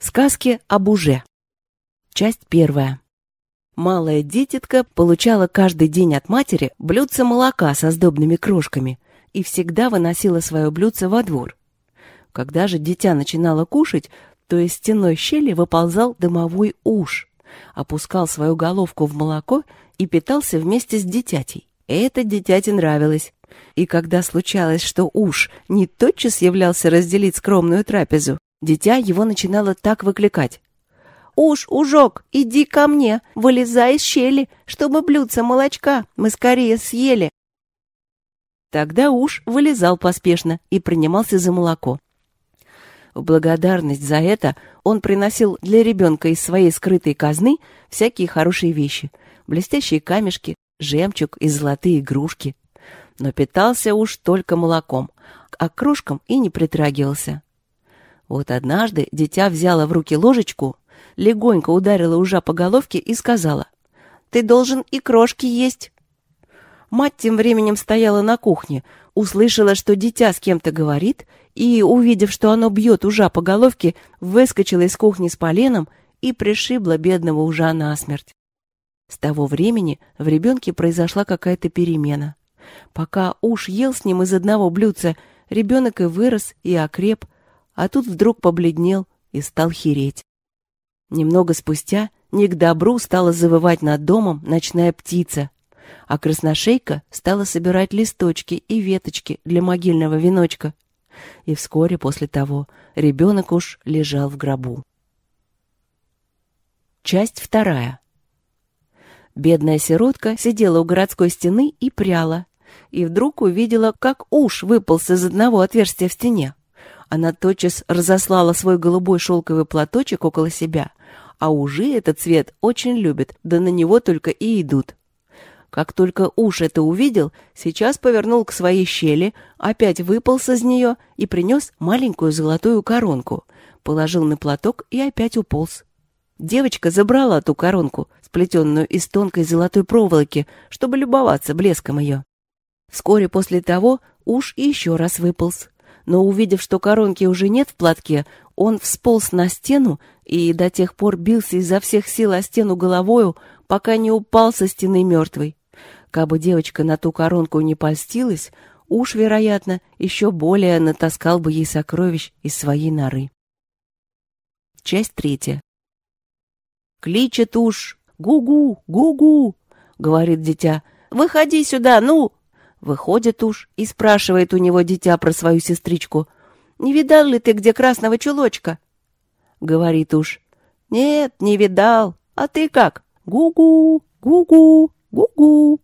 Сказки об уже. Часть первая. Малая дитятка получала каждый день от матери блюдце молока со сдобными крошками и всегда выносила свое блюдце во двор. Когда же дитя начинало кушать, то из стеной щели выползал дымовой уж, опускал свою головку в молоко и питался вместе с дитятей. Это дитяте нравилось. И когда случалось, что уж не тотчас являлся разделить скромную трапезу, Дитя его начинало так выкликать. «Уж, ужок, иди ко мне, вылезай из щели, чтобы блюдце молочка мы скорее съели». Тогда уж вылезал поспешно и принимался за молоко. В благодарность за это он приносил для ребенка из своей скрытой казны всякие хорошие вещи, блестящие камешки, жемчуг и золотые игрушки. Но питался уж только молоком, а к крошкам и не притрагивался. Вот однажды дитя взяло в руки ложечку, легонько ударила ужа по головке и сказала, «Ты должен и крошки есть». Мать тем временем стояла на кухне, услышала, что дитя с кем-то говорит, и, увидев, что оно бьет ужа по головке, выскочила из кухни с поленом и пришибла бедного ужа насмерть. С того времени в ребенке произошла какая-то перемена. Пока уж ел с ним из одного блюдца, ребенок и вырос, и окреп, а тут вдруг побледнел и стал хереть. Немного спустя не к добру стала завывать над домом ночная птица, а красношейка стала собирать листочки и веточки для могильного веночка. И вскоре после того ребенок уж лежал в гробу. Часть вторая. Бедная сиротка сидела у городской стены и пряла, и вдруг увидела, как уж выполз из одного отверстия в стене. Она тотчас разослала свой голубой шелковый платочек около себя, а ужи этот цвет очень любят, да на него только и идут. Как только уж это увидел, сейчас повернул к своей щели, опять выполз из нее и принес маленькую золотую коронку, положил на платок и опять уполз. Девочка забрала ту коронку, сплетенную из тонкой золотой проволоки, чтобы любоваться блеском ее. Вскоре после того уж еще раз выполз но, увидев, что коронки уже нет в платке, он всполз на стену и до тех пор бился изо всех сил о стену головою, пока не упал со стены мертвый. Кабы девочка на ту коронку не польстилась, уж, вероятно, еще более натаскал бы ей сокровищ из своей норы. Часть третья. «Кличет уж! Гу-гу! Гу-гу!» — говорит дитя. «Выходи сюда, ну!» Выходит уж и спрашивает у него дитя про свою сестричку. «Не видал ли ты где красного чулочка?» Говорит уж. «Нет, не видал. А ты как? Гу-гу, гу-гу, гу-гу».